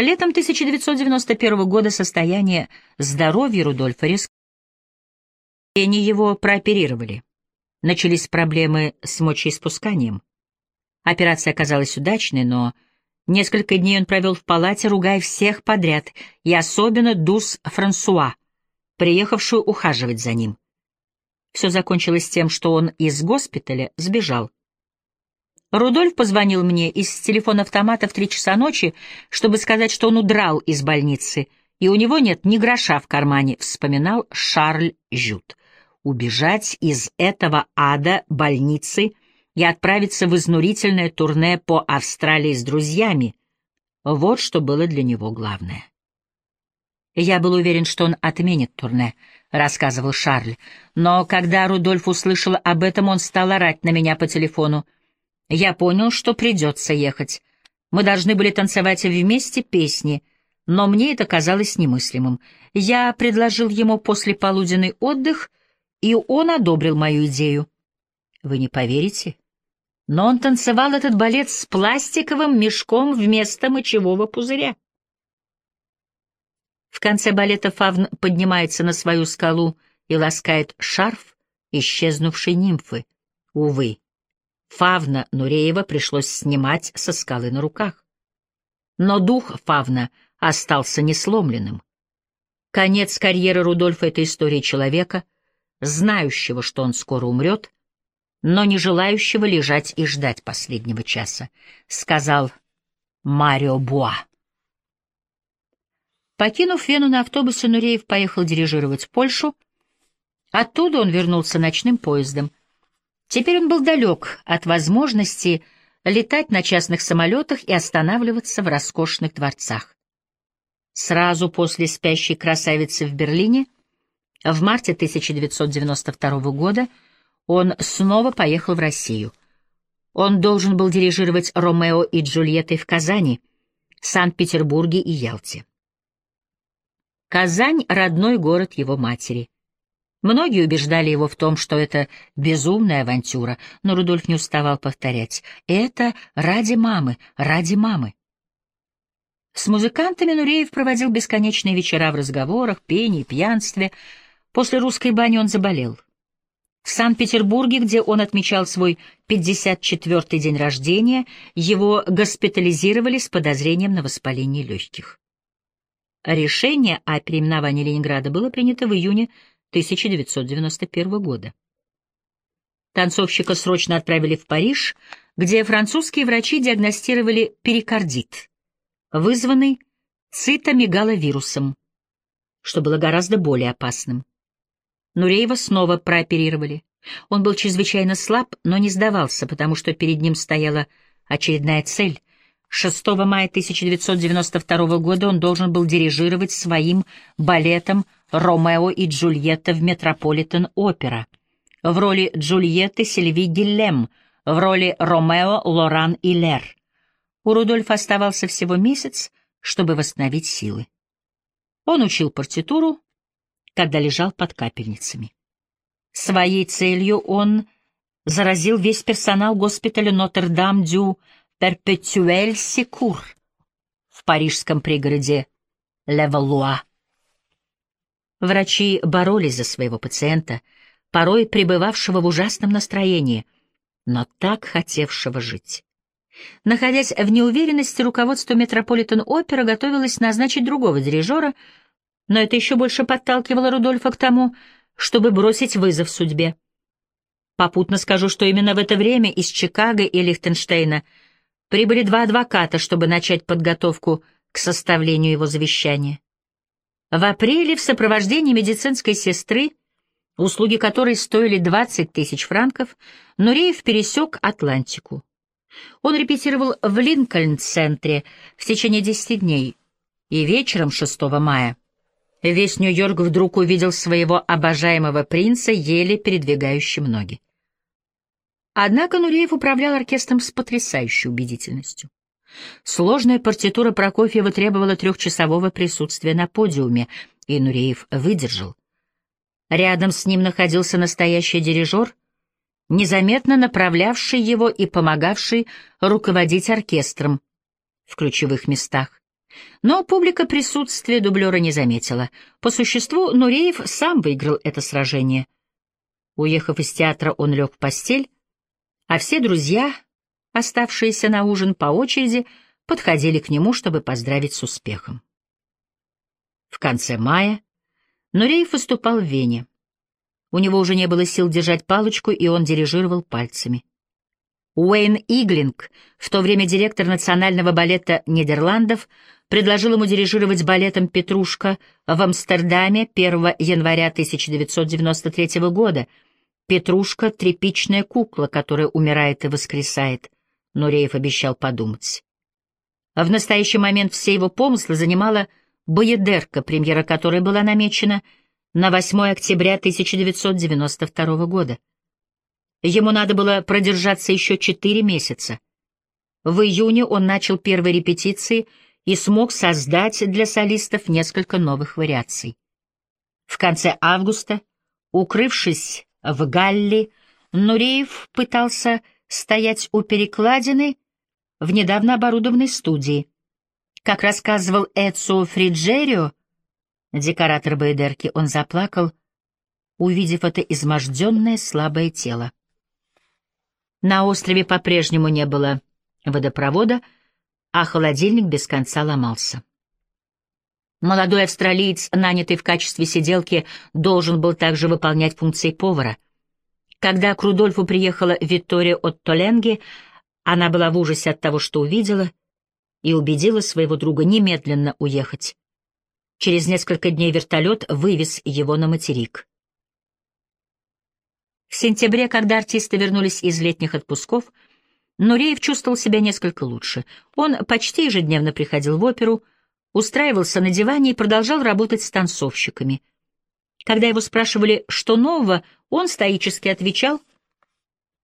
Летом 1991 года состояние здоровья Рудольфа резко. Его прооперировали. Начались проблемы с мочеиспусканием. Операция оказалась удачной, но несколько дней он провел в палате, ругая всех подряд, и особенно Дус Франсуа, приехавшую ухаживать за ним. Все закончилось тем, что он из госпиталя сбежал. Рудольф позвонил мне из телефона-автомата в три часа ночи, чтобы сказать, что он удрал из больницы, и у него нет ни гроша в кармане, вспоминал Шарль Жют. Убежать из этого ада больницы и отправиться в изнурительное турне по Австралии с друзьями — вот что было для него главное. «Я был уверен, что он отменит турне», — рассказывал Шарль. «Но когда Рудольф услышал об этом, он стал орать на меня по телефону. Я понял, что придется ехать. Мы должны были танцевать вместе песни, но мне это казалось немыслимым. Я предложил ему послеполуденный отдых, и он одобрил мою идею. Вы не поверите, но он танцевал этот балет с пластиковым мешком вместо мочевого пузыря. В конце балета Фавн поднимается на свою скалу и ласкает шарф исчезнувшей нимфы. Увы, Фавна Нуреева пришлось снимать со скалы на руках. Но дух Фавна остался несломленным. Конец карьеры Рудольфа — это история человека, знающего, что он скоро умрет, но не желающего лежать и ждать последнего часа, — сказал Марио Буа. Покинув Вену на автобусе, Нуреев поехал дирижировать в Польшу. Оттуда он вернулся ночным поездом — Теперь он был далек от возможности летать на частных самолетах и останавливаться в роскошных дворцах. Сразу после «Спящей красавицы» в Берлине, в марте 1992 года, он снова поехал в Россию. Он должен был дирижировать «Ромео и Джульеттой» в Казани, Санкт-Петербурге и Ялте. Казань — родной город его матери. Многие убеждали его в том, что это безумная авантюра, но Рудольф не уставал повторять. Это ради мамы, ради мамы. С музыкантами Нуреев проводил бесконечные вечера в разговорах, пении, пьянстве. После русской бани он заболел. В Санкт-Петербурге, где он отмечал свой 54-й день рождения, его госпитализировали с подозрением на воспаление легких. Решение о переименовании Ленинграда было принято в июне 1991 года. Танцовщика срочно отправили в Париж, где французские врачи диагностировали перикардит, вызванный цитомегаловирусом, что было гораздо более опасным. Нуреева снова прооперировали. Он был чрезвычайно слаб, но не сдавался, потому что перед ним стояла очередная цель. 6 мая 1992 года он должен был дирижировать своим балетом Ромео и Джульетта в Метрополитен-опера. В роли Джульетты Сильви Гиллем, в роли Ромео Лоран Илер. У Рудольфа оставался всего месяц, чтобы восстановить силы. Он учил партитуру, когда лежал под капельницами. Своей целью он заразил весь персонал госпиталя Нотр-Дам-Дю Перпетюэль-Секур в парижском пригороде Левалуа. Врачи боролись за своего пациента, порой пребывавшего в ужасном настроении, но так хотевшего жить. Находясь в неуверенности, руководство Метрополитен-опера готовилось назначить другого дирижера, но это еще больше подталкивало Рудольфа к тому, чтобы бросить вызов судьбе. Попутно скажу, что именно в это время из Чикаго и Лихтенштейна прибыли два адвоката, чтобы начать подготовку к составлению его завещания. В апреле в сопровождении медицинской сестры, услуги которой стоили 20 тысяч франков, Нуреев пересек Атлантику. Он репетировал в Линкольн-центре в течение 10 дней, и вечером 6 мая весь Нью-Йорк вдруг увидел своего обожаемого принца, еле передвигающим ноги. Однако Нуреев управлял оркестром с потрясающей убедительностью. Сложная партитура Прокофьева требовала трехчасового присутствия на подиуме, и Нуреев выдержал. Рядом с ним находился настоящий дирижер, незаметно направлявший его и помогавший руководить оркестром в ключевых местах. Но публика присутствия дублера не заметила. По существу, Нуреев сам выиграл это сражение. Уехав из театра, он лег в постель, а все друзья, оставшиеся на ужин по очереди, подходили к нему, чтобы поздравить с успехом. В конце мая Нуреев выступал в Вене. У него уже не было сил держать палочку, и он дирижировал пальцами. Уэйн Иглинг, в то время директор национального балета Нидерландов, предложил ему дирижировать балетом «Петрушка» в Амстердаме 1 января 1993 года. «Петрушка» — тряпичная кукла, которая умирает и воскресает. Нуреев обещал подумать. В настоящий момент все его помыслы занимала «Боедерка», премьера которой была намечена на 8 октября 1992 года. Ему надо было продержаться еще четыре месяца. В июне он начал первые репетиции и смог создать для солистов несколько новых вариаций. В конце августа, укрывшись в Галли, Нуреев пытался стоять у перекладины в недавно оборудованной студии. Как рассказывал Эцо Фриджерио, декоратор Байдерки, он заплакал, увидев это изможденное слабое тело. На острове по-прежнему не было водопровода, а холодильник без конца ломался. Молодой австралиец, нанятый в качестве сиделки, должен был также выполнять функции повара. Когда к Рудольфу приехала Виктория от Толенги, она была в ужасе от того, что увидела, и убедила своего друга немедленно уехать. Через несколько дней вертолет вывез его на материк. В сентябре, когда артисты вернулись из летних отпусков, Нуреев чувствовал себя несколько лучше. Он почти ежедневно приходил в оперу, устраивался на диване и продолжал работать с танцовщиками. Когда его спрашивали, что нового, он стоически отвечал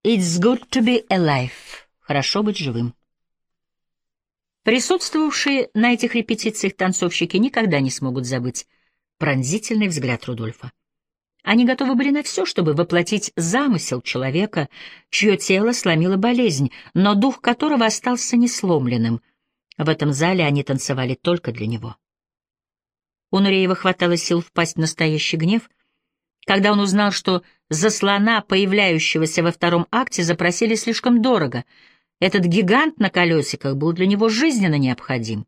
«It's good to be alive» — «Хорошо быть живым». Присутствовавшие на этих репетициях танцовщики никогда не смогут забыть пронзительный взгляд Рудольфа. Они готовы были на все, чтобы воплотить замысел человека, чье тело сломила болезнь, но дух которого остался несломленным. В этом зале они танцевали только для него. У Нуреева хватало сил впасть в настоящий гнев, когда он узнал, что за слона, появляющегося во втором акте, запросили слишком дорого. Этот гигант на колесиках был для него жизненно необходим.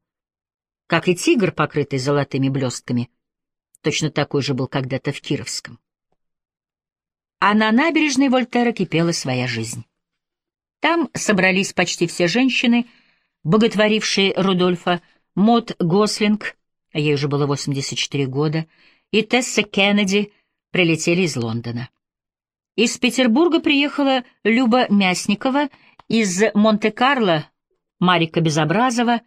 Как и тигр, покрытый золотыми блестками. Точно такой же был когда-то в Кировском а на набережной Вольтера кипела своя жизнь. Там собрались почти все женщины, боготворившие Рудольфа, Мот Гослинг, ей уже было 84 года, и Тесса Кеннеди прилетели из Лондона. Из Петербурга приехала Люба Мясникова, из Монте-Карло — Марика Безобразова,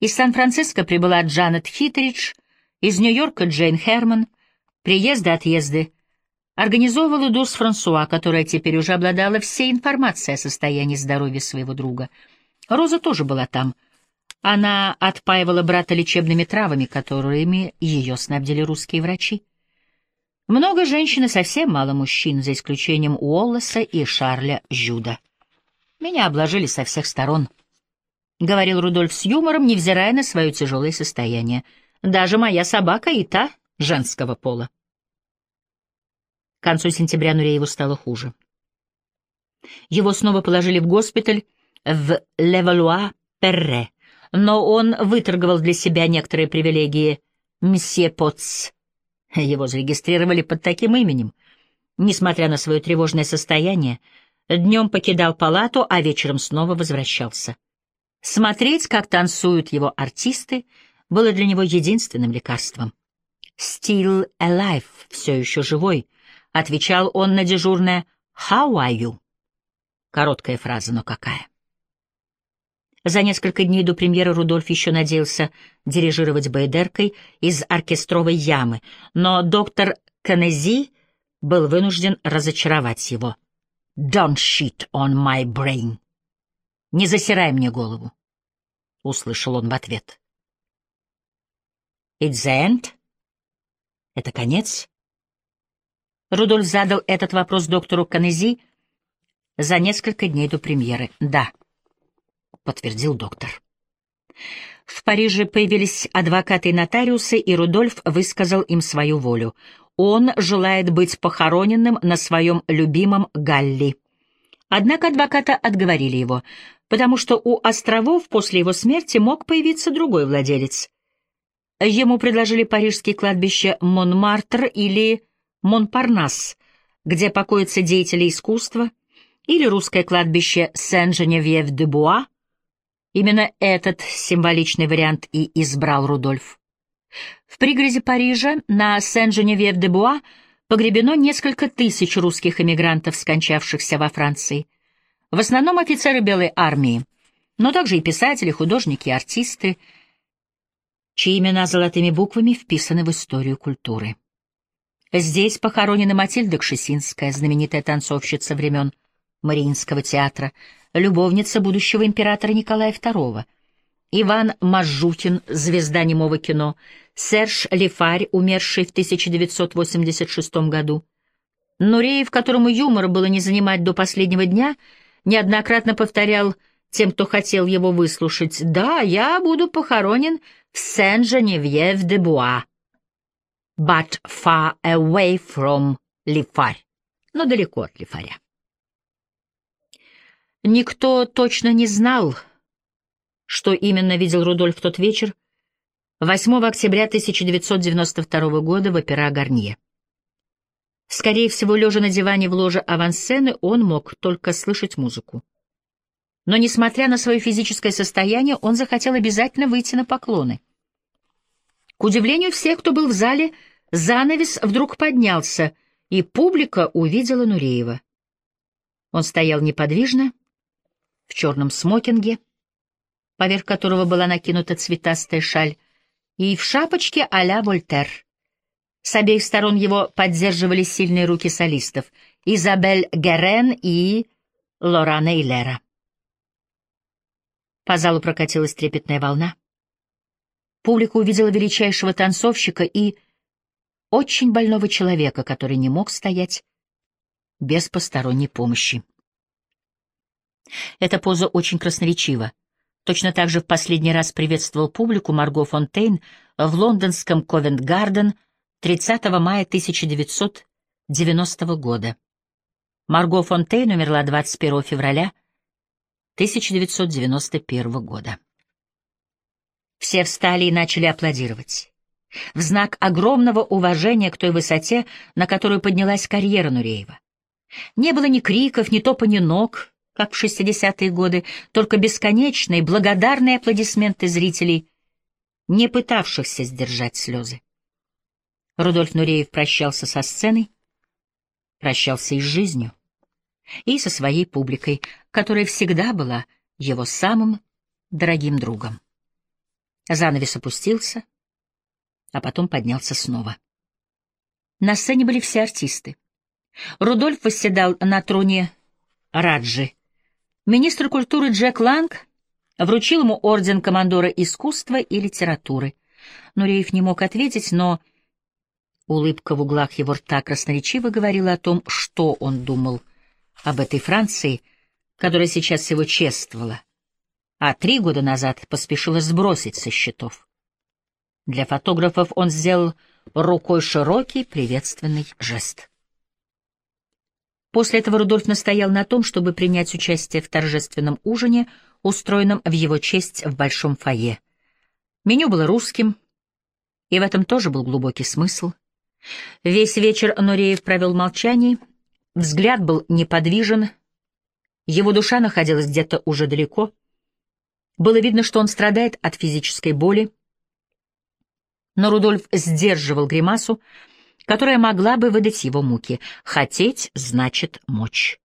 из Сан-Франциско прибыла Джанет Хитридж, из Нью-Йорка — Джейн Херман, приезды-отъезды Организовывала Дус Франсуа, которая теперь уже обладала всей информацией о состоянии здоровья своего друга. Роза тоже была там. Она отпаивала брата лечебными травами, которыми ее снабдили русские врачи. Много женщин и совсем мало мужчин, за исключением Уоллеса и Шарля Жюда. Меня обложили со всех сторон, — говорил Рудольф с юмором, невзирая на свое тяжелое состояние. Даже моя собака и та женского пола. К концу сентября Нурееву стало хуже. Его снова положили в госпиталь в Левалуа-Перре, но он выторговал для себя некоторые привилегии «Мсье Потс». Его зарегистрировали под таким именем. Несмотря на свое тревожное состояние, днем покидал палату, а вечером снова возвращался. Смотреть, как танцуют его артисты, было для него единственным лекарством. «Still alive» — все еще живой — Отвечал он на дежурное «How are you?» Короткая фраза, но какая. За несколько дней до премьеры Рудольф еще надеялся дирижировать Байдеркой из оркестровой ямы, но доктор Канези был вынужден разочаровать его. «Don't shit on my brain!» «Не засирай мне голову!» — услышал он в ответ. «It's the end?» «Это конец?» Рудольф задал этот вопрос доктору Канези за несколько дней до премьеры. «Да», — подтвердил доктор. В Париже появились адвокаты и нотариусы, и Рудольф высказал им свою волю. Он желает быть похороненным на своем любимом Галли. Однако адвоката отговорили его, потому что у островов после его смерти мог появиться другой владелец. Ему предложили парижские кладбища Монмартр или Монпарнас, где покоятся деятели искусства, или русское кладбище Сен-Женевьев-де-Буа. Именно этот символичный вариант и избрал Рудольф. В пригороде Парижа на Сен-Женевьев-де-Буа погребено несколько тысяч русских эмигрантов, скончавшихся во Франции. В основном офицеры Белой армии, но также и писатели, художники, артисты, чьи имена золотыми буквами вписаны в историю культуры. Здесь похоронена Матильда Кшесинская, знаменитая танцовщица времен Мариинского театра, любовница будущего императора Николая II, Иван Мажутин, звезда немого кино, Серж Лефарь, умерший в 1986 году. Нуреев, которому юмора было не занимать до последнего дня, неоднократно повторял тем, кто хотел его выслушать, «Да, я буду похоронен в Сен-Женевьев-де-Буа, but far away from Лефарь, но далеко от Лефаря». Никто точно не знал, что именно видел Рудольф тот вечер, 8 октября 1992 года в опера Гарнье. Скорее всего, лежа на диване в ложе авансцены, он мог только слышать музыку. Но, несмотря на свое физическое состояние, он захотел обязательно выйти на поклоны. К удивлению всех, кто был в зале, занавес вдруг поднялся, и публика увидела Нуреева. Он стоял неподвижно, в черном смокинге, поверх которого была накинута цветастая шаль, и в шапочке а-ля Вольтер. С обеих сторон его поддерживали сильные руки солистов — Изабель Герен и Лорана Эйлера. По залу прокатилась трепетная волна. Публика увидела величайшего танцовщика и очень больного человека, который не мог стоять без посторонней помощи. Эта поза очень красноречива. Точно так же в последний раз приветствовал публику Марго Фонтейн в лондонском Ковент-Гарден 30 мая 1990 года. Марго Фонтейн умерла 21 февраля 1991 года. Все встали и начали аплодировать. В знак огромного уважения к той высоте, на которую поднялась карьера Нуреева. Не было ни криков, ни топани ног, как в 60-е годы, только бесконечные, благодарные аплодисменты зрителей, не пытавшихся сдержать слезы. Рудольф Нуреев прощался со сценой, прощался и с жизнью, и со своей публикой, которая всегда была его самым дорогим другом. Занавес опустился, а потом поднялся снова. На сцене были все артисты. Рудольф восседал на троне Раджи, Министр культуры Джек Ланг вручил ему орден командора искусства и литературы. Нуреев не мог ответить, но улыбка в углах его рта красноречиво говорила о том, что он думал об этой Франции, которая сейчас его чествовала, а три года назад поспешила сбросить со счетов. Для фотографов он сделал рукой широкий приветственный жест. После этого Рудольф настоял на том, чтобы принять участие в торжественном ужине, устроенном в его честь в большом фойе. Меню было русским, и в этом тоже был глубокий смысл. Весь вечер Нуреев провел в молчании, взгляд был неподвижен, его душа находилась где-то уже далеко. Было видно, что он страдает от физической боли, но Рудольф сдерживал гримасу, которая могла бы выдать его муки. Хотеть значит мочь.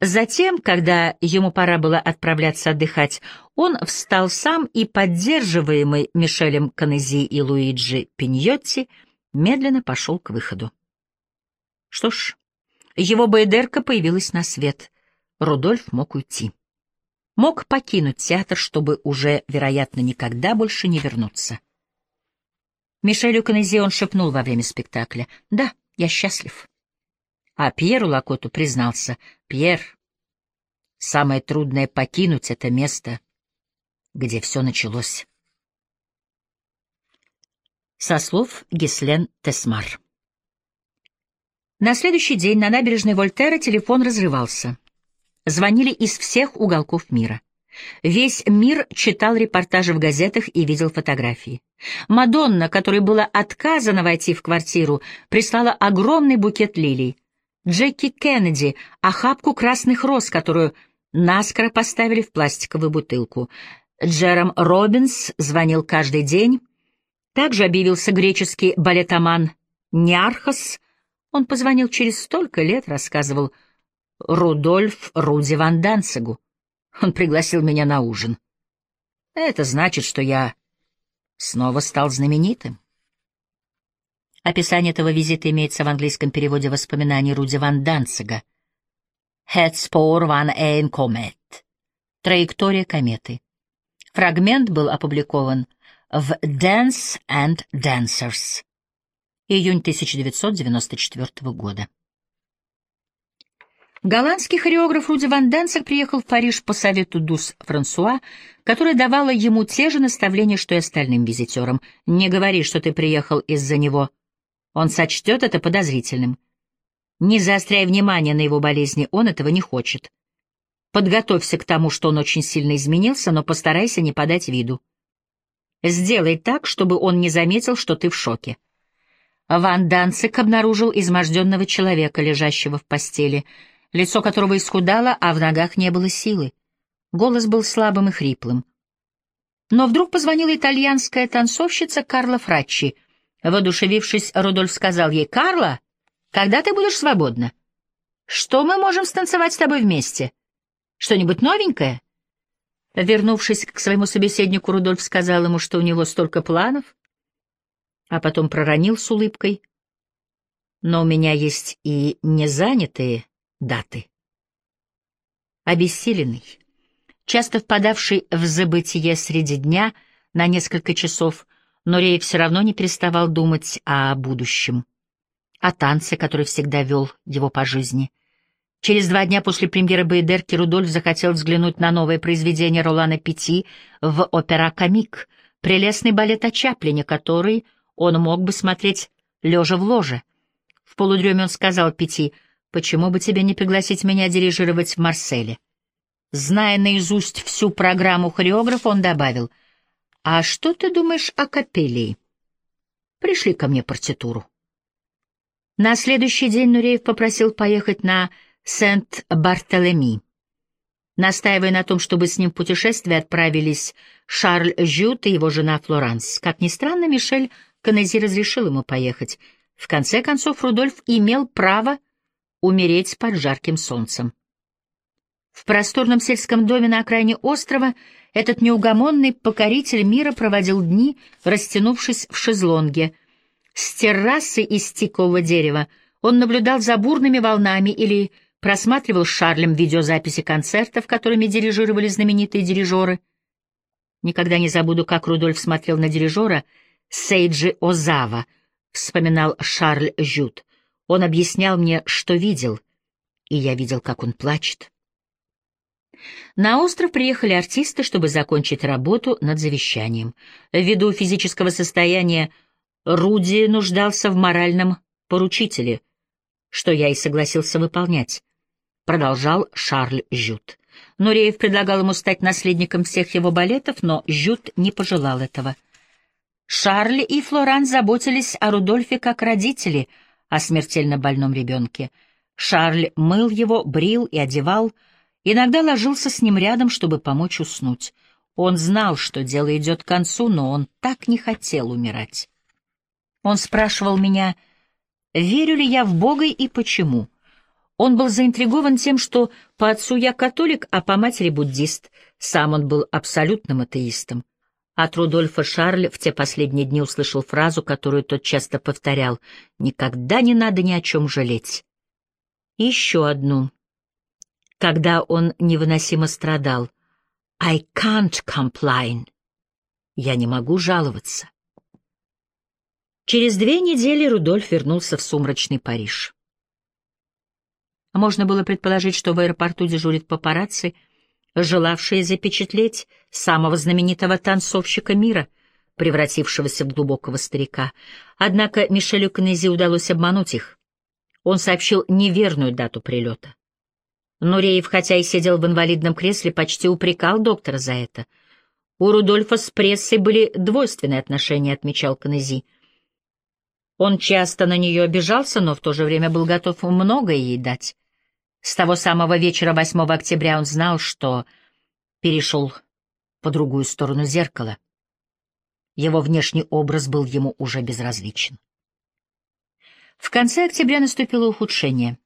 Затем, когда ему пора было отправляться отдыхать, он встал сам и, поддерживаемый Мишелем Канези и Луиджи Пиньотти, медленно пошел к выходу. Что ж, его байдерка появилась на свет. Рудольф мог уйти. Мог покинуть театр, чтобы уже, вероятно, никогда больше не вернуться. Мишелю Канезе он шепнул во время спектакля. «Да, я счастлив». А Пьеру Лакоту признался. «Пьер, самое трудное — покинуть это место, где все началось». Со слов Гислен Тесмар. На следующий день на набережной Вольтера телефон разрывался. Звонили из всех уголков мира. Весь мир читал репортажи в газетах и видел фотографии. Мадонна, которой было отказано войти в квартиру, прислала огромный букет лилий. Джеки Кеннеди — охапку красных роз, которую наскоро поставили в пластиковую бутылку. Джером Робинс звонил каждый день. Также объявился греческий балетоман Ниархос, он позвонил через столько лет, рассказывал Рудольф Руди Ван Данцигу. Он пригласил меня на ужин. Это значит, что я снова стал знаменитым. Описание этого визита имеется в английском переводе воспоминаний Руди Ван Данцига. «Het ван Эйн Комет». Траектория кометы. Фрагмент был опубликован в Dance and Dancers июнь 1994 года. Голландский хореограф Руди Ван Денсер приехал в Париж по совету Дус Франсуа, которая давала ему те же наставления, что и остальным визитерам. «Не говори, что ты приехал из-за него. Он сочтет это подозрительным. Не заостряй внимание на его болезни, он этого не хочет. Подготовься к тому, что он очень сильно изменился, но постарайся не подать виду. Сделай так, чтобы он не заметил, что ты в шоке. Ван Данцик обнаружил изможденного человека, лежащего в постели, лицо которого исхудало, а в ногах не было силы. Голос был слабым и хриплым. Но вдруг позвонила итальянская танцовщица Карла Фраччи. Водушевившись, Рудольф сказал ей, «Карла, когда ты будешь свободна? Что мы можем станцевать с тобой вместе? Что-нибудь новенькое?» Вернувшись к своему собеседнику, Рудольф сказал ему, что у него столько планов, а потом проронил с улыбкой. Но у меня есть и незанятые даты. Обессиленный, часто впадавший в забытие среди дня на несколько часов, Норей все равно не переставал думать о будущем, о танце, который всегда вел его по жизни. Через два дня после премьеры Бейдерки Рудольф захотел взглянуть на новое произведение Ролана Пяти в опера «Комик», прелестный балет о Чаплине, который он мог бы смотреть лежа в ложе. В полудреме он сказал Пяти, «Почему бы тебе не пригласить меня дирижировать в Марселе?» Зная наизусть всю программу хореографа, он добавил, «А что ты думаешь о капеллии? Пришли ко мне партитуру». На следующий день Нуреев попросил поехать на Сент-Бартолеми. Настаивая на том, чтобы с ним в путешествие отправились Шарль Жют и его жена Флоранс. Как ни странно, Мишель Канези разрешил ему поехать. В конце концов, Рудольф имел право умереть под жарким солнцем. В просторном сельском доме на окраине острова этот неугомонный покоритель мира проводил дни, растянувшись в шезлонге. С террасы из тикового дерева он наблюдал за бурными волнами или просматривал с Шарлем видеозаписи концертов, которыми дирижировали знаменитые дирижеры. Никогда не забуду, как Рудольф смотрел на дирижера — Сейджи Озава, вспоминал Шарль Жют. Он объяснял мне, что видел, и я видел, как он плачет. На остров приехали артисты, чтобы закончить работу над завещанием. Ввиду физического состояния Руди нуждался в моральном поручителе, что я и согласился выполнять, продолжал Шарль Жют. Нуреев предлагал ему стать наследником всех его балетов, но Жют не пожелал этого. Шарль и Флоран заботились о Рудольфе как родители о смертельно больном ребенке. Шарль мыл его, брил и одевал, иногда ложился с ним рядом, чтобы помочь уснуть. Он знал, что дело идет к концу, но он так не хотел умирать. Он спрашивал меня, верю ли я в Бога и почему. Он был заинтригован тем, что по отцу я католик, а по матери буддист. Сам он был абсолютным атеистом. От Рудольфа Шарль в те последние дни услышал фразу, которую тот часто повторял «Никогда не надо ни о чем жалеть». Еще одну, когда он невыносимо страдал «I can't complain» «Я не могу жаловаться». Через две недели Рудольф вернулся в сумрачный Париж. Можно было предположить, что в аэропорту дежурит папарацци — желавшие запечатлеть самого знаменитого танцовщика мира. превратившегося в глубокого старика. Однако Мишелю Канези удалось обмануть их. Он сообщил неверную дату прилета. Нуреев, хотя и сидел в инвалидном кресле, почти упрекал доктора за это. У Рудольфа с прессой были двойственные отношения, отмечал Канези. Он часто на нее обижался, но в то же время был готов многое ей дать. С того самого вечера 8 октября он знал, что перешел по другую сторону зеркала. Его внешний образ был ему уже безразличен. В конце октября наступило ухудшение.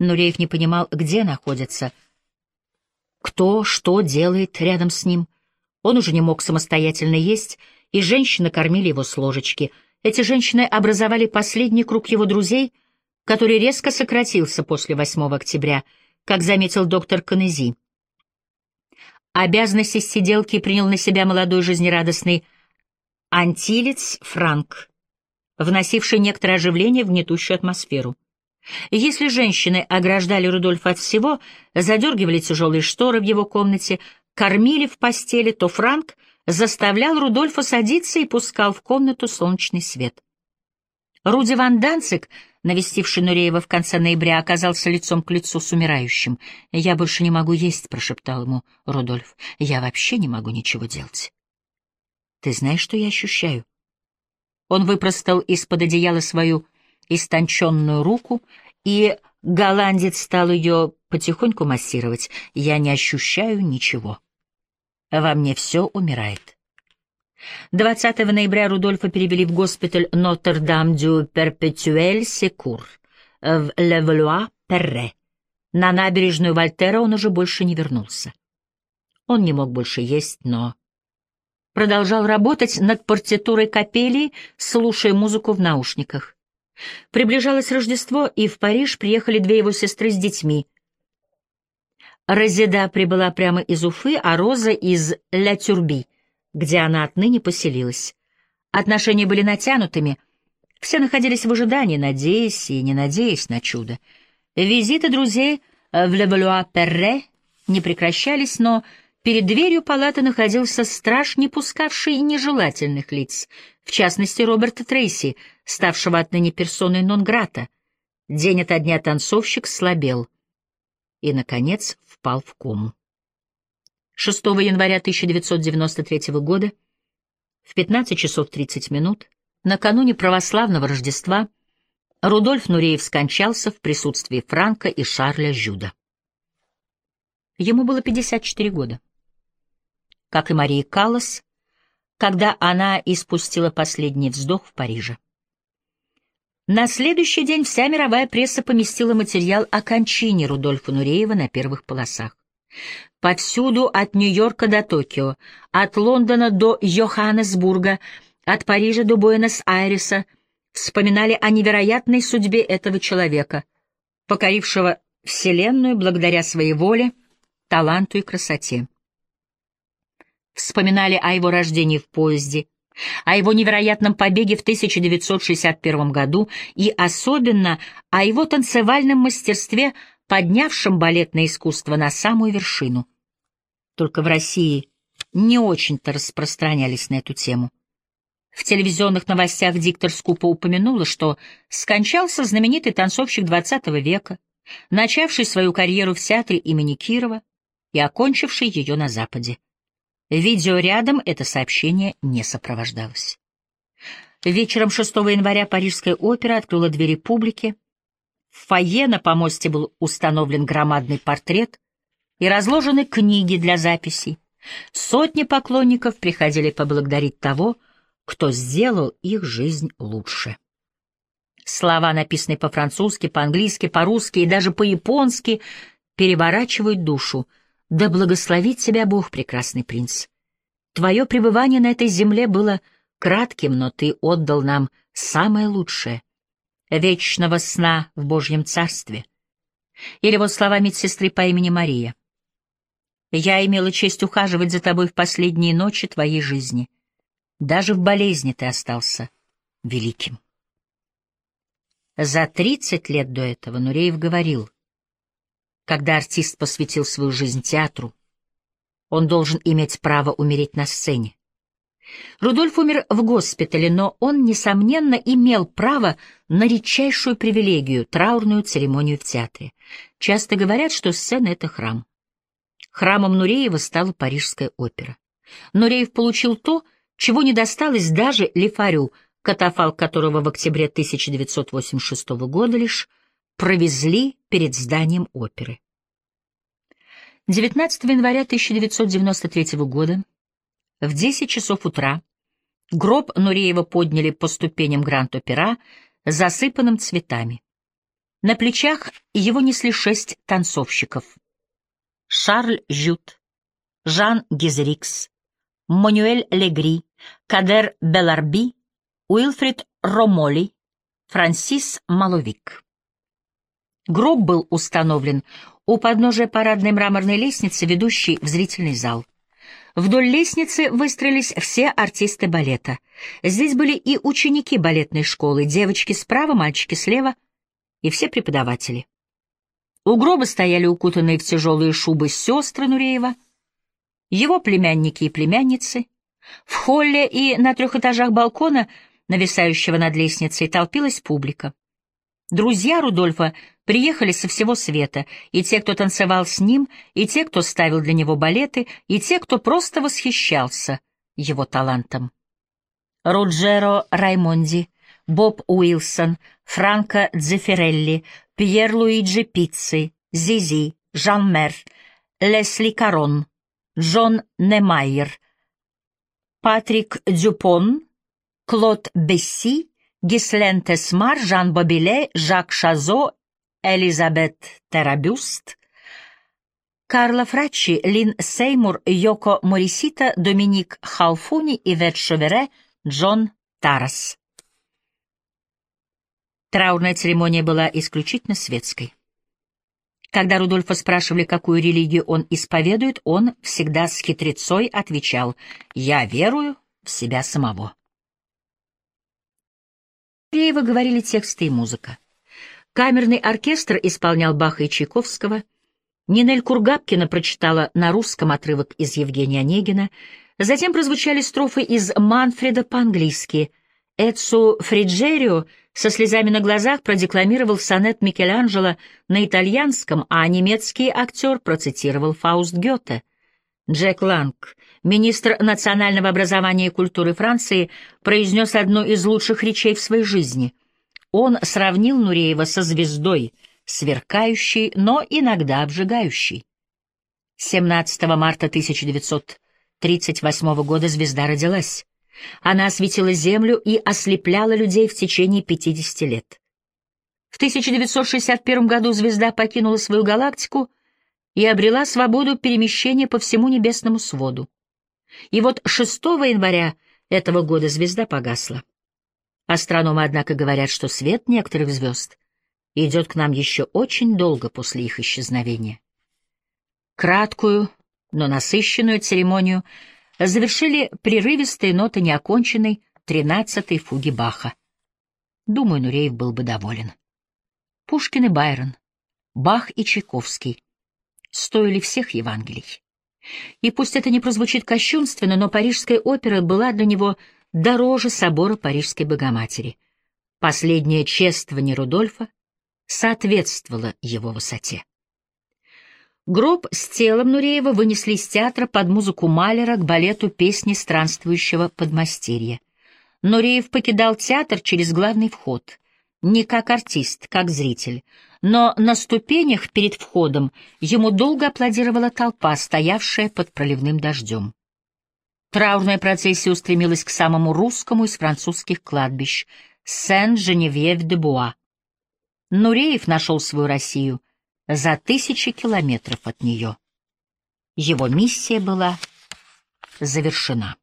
Нуреев не понимал, где находится, кто что делает рядом с ним. Он уже не мог самостоятельно есть, и женщины кормили его с ложечки. Эти женщины образовали последний круг его друзей, который резко сократился после 8 октября, как заметил доктор Канези. Обязанности сиделки принял на себя молодой жизнерадостный антилец Франк, вносивший некоторое оживление в гнетущую атмосферу. Если женщины ограждали Рудольфа от всего, задергивали тяжелые шторы в его комнате, кормили в постели, то Франк заставлял Рудольфа садиться и пускал в комнату солнечный свет. Руди Ван Данцик, навестивший Нуреева в конце ноября, оказался лицом к лицу с умирающим. «Я больше не могу есть», — прошептал ему Рудольф. «Я вообще не могу ничего делать». «Ты знаешь, что я ощущаю?» Он выпростал из-под одеяла свою истонченную руку, и голландец стал ее потихоньку массировать. «Я не ощущаю ничего. Во мне все умирает». 20 ноября Рудольфа перевели в госпиталь Нотр-Дам-дю-Перпетюэль-Секур в Левлуа-Перре. На набережную Вольтера он уже больше не вернулся. Он не мог больше есть, но продолжал работать над партитурой капелли, слушая музыку в наушниках. Приближалось Рождество, и в Париж приехали две его сестры с детьми. Розеда прибыла прямо из Уфы, а Роза — из Ля Тюрби, где она отныне поселилась. Отношения были натянутыми, все находились в ожидании, надеясь и не надеясь на чудо. Визиты друзей в Левалуа-Перре не прекращались, но Перед дверью палаты находился страж, не пускавший нежелательных лиц, в частности Роберта Трейси, ставшего отныне персоной нон-грата. День ото дня танцовщик слабел и, наконец, впал в кому. 6 января 1993 года в 15 часов 30 минут, накануне православного Рождества, Рудольф Нуреев скончался в присутствии Франка и Шарля Жюда. Ему было 54 года как и Марии Каллас, когда она испустила последний вздох в Париже. На следующий день вся мировая пресса поместила материал о кончине Рудольфа Нуреева на первых полосах. Повсюду, от Нью-Йорка до Токио, от Лондона до Йоханнесбурга, от Парижа до Буэнос-Айреса, вспоминали о невероятной судьбе этого человека, покорившего Вселенную благодаря своей воле, таланту и красоте. Вспоминали о его рождении в поезде, о его невероятном побеге в 1961 году и особенно о его танцевальном мастерстве, поднявшем балетное искусство на самую вершину. Только в России не очень-то распространялись на эту тему. В телевизионных новостях диктор скупо упомянула, что скончался знаменитый танцовщик XX века, начавший свою карьеру в театре имени Кирова и окончивший ее на Западе. Видео рядом это сообщение не сопровождалось. Вечером 6 января Парижская опера открыла двери публике. В фойе на помосте был установлен громадный портрет и разложены книги для записей. Сотни поклонников приходили поблагодарить того, кто сделал их жизнь лучше. Слова, написанные по-французски, по-английски, по-русски и даже по-японски, переворачивают душу — да благословит тебя Бог, прекрасный принц. Твое пребывание на этой земле было кратким, но ты отдал нам самое лучшее — вечного сна в Божьем Царстве. Или вот слова медсестры по имени Мария. Я имела честь ухаживать за тобой в последние ночи твоей жизни. Даже в болезни ты остался великим. За тридцать лет до этого Нуреев говорил, когда артист посвятил свою жизнь театру, он должен иметь право умереть на сцене. Рудольф умер в госпитале, но он, несомненно, имел право на редчайшую привилегию — траурную церемонию в театре. Часто говорят, что сцена — это храм. Храмом Нуреева стала Парижская опера. Нуреев получил то, чего не досталось даже Лифарю, катафалк которого в октябре 1986 года лишь провезли перед зданием оперы. 19 января 1993 года в 10 часов утра гроб Нуреева подняли по ступеням Гранд-Опера, засыпанным цветами. На плечах его несли шесть танцовщиков. Шарль Жют, Жан Гизерикс, Мануэль Легри, Кадер Беларби, Уилфрид Ромоли, Франсис Маловик. Гроб был установлен у подножия парадной мраморной лестницы, ведущей в зрительный зал. Вдоль лестницы выстроились все артисты балета. Здесь были и ученики балетной школы, девочки справа, мальчики слева, и все преподаватели. У гроба стояли укутанные в тяжелые шубы сестры Нуреева, его племянники и племянницы. В холле и на трех этажах балкона, нависающего над лестницей, толпилась публика. Друзья Рудольфа приехали со всего света, и те, кто танцевал с ним, и те, кто ставил для него балеты, и те, кто просто восхищался его талантом. Руджеро Раймонди, Боб Уилсон, Франко Дзефирелли, Пьер Луиджи Пицци, Зизи, Жан Мер, Лесли Карон, Джон Немайер, Патрик Дюпон, Клод Бесси, Гислен Тесмар, Жан Бобиле, Жак Шазо, Элизабет Терабюст, Карло Фраччи, Лин Сеймур, Йоко Морисита, Доминик Халфуни, Ивет Шовере, Джон Тарас. Траурная церемония была исключительно светской. Когда Рудольфа спрашивали, какую религию он исповедует, он всегда с хитрецой отвечал «Я верую в себя самого». Реева говорили тексты и музыка. Камерный оркестр исполнял Баха и Чайковского. Нинель Кургапкина прочитала на русском отрывок из Евгения Онегина. Затем прозвучали строфы из Манфреда по-английски. Эцу Фриджерио со слезами на глазах продекламировал сонет Микеланджело на итальянском, а немецкий актер процитировал Фауст Гёте. Джек Ланг, министр национального образования и культуры Франции, произнес одну из лучших речей в своей жизни — он сравнил Нуреева со звездой, сверкающей, но иногда обжигающей. 17 марта 1938 года звезда родилась. Она осветила Землю и ослепляла людей в течение 50 лет. В 1961 году звезда покинула свою галактику и обрела свободу перемещения по всему небесному своду. И вот 6 января этого года звезда погасла. Астрономы, однако, говорят, что свет некоторых звезд идет к нам еще очень долго после их исчезновения. Краткую, но насыщенную церемонию завершили прерывистые ноты неоконченной тринадцатой фуги Баха. Думаю, Нуреев был бы доволен. Пушкин и Байрон, Бах и Чайковский стоили всех Евангелий. И пусть это не прозвучит кощунственно, но Парижская опера была для него дороже собора Парижской Богоматери. Последнее чествование Рудольфа соответствовало его высоте. Гроб с телом Нуреева вынесли из театра под музыку Малера к балету «Песни странствующего подмастерья». Нуреев покидал театр через главный вход, не как артист, как зритель, но на ступенях перед входом ему долго аплодировала толпа, стоявшая под проливным дождем. Траурная процессия устремилась к самому русскому из французских кладбищ — Сен-Женевьев-де-Буа. Нуреев нашел свою Россию за тысячи километров от нее. Его миссия была завершена.